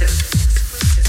exclusive.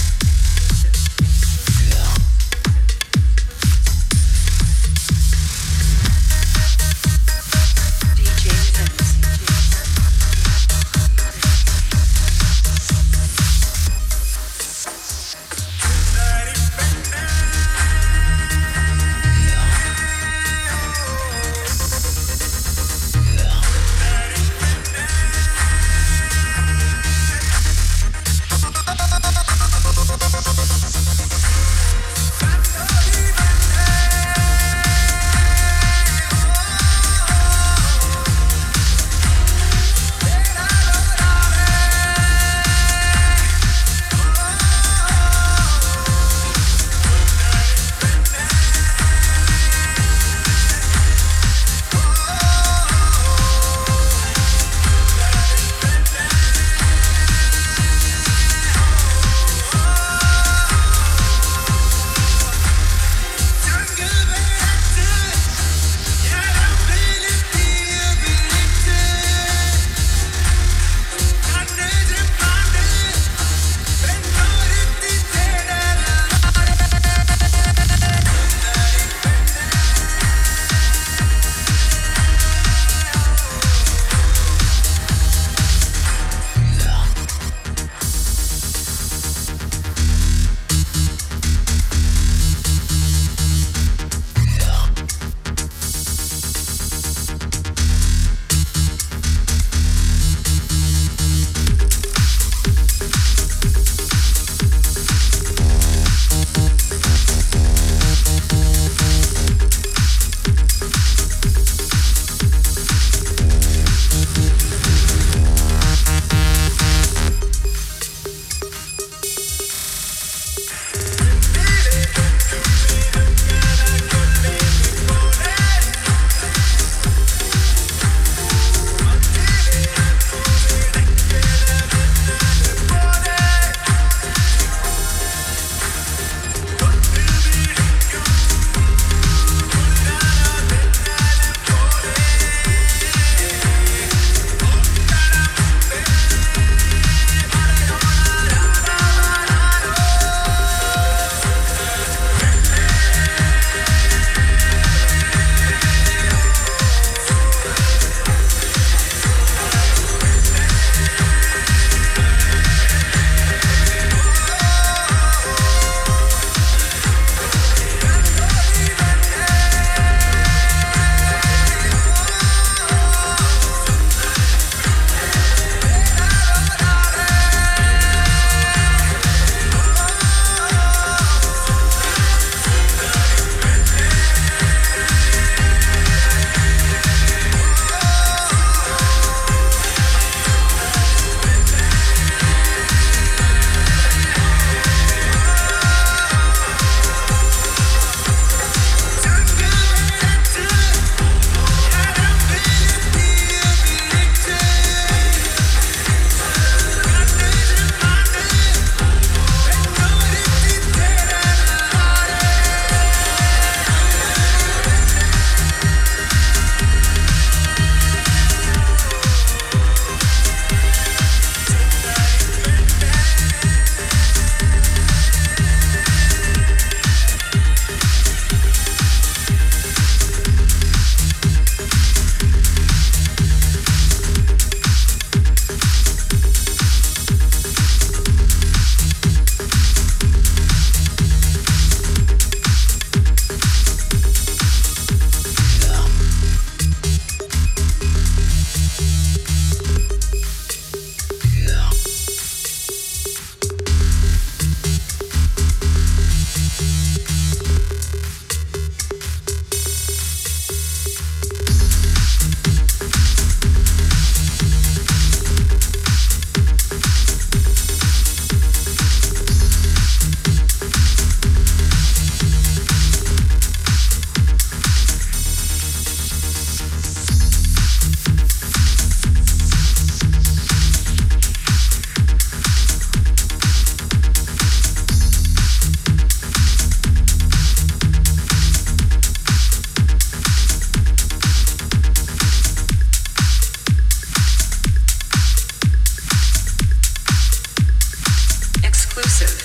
Jameson,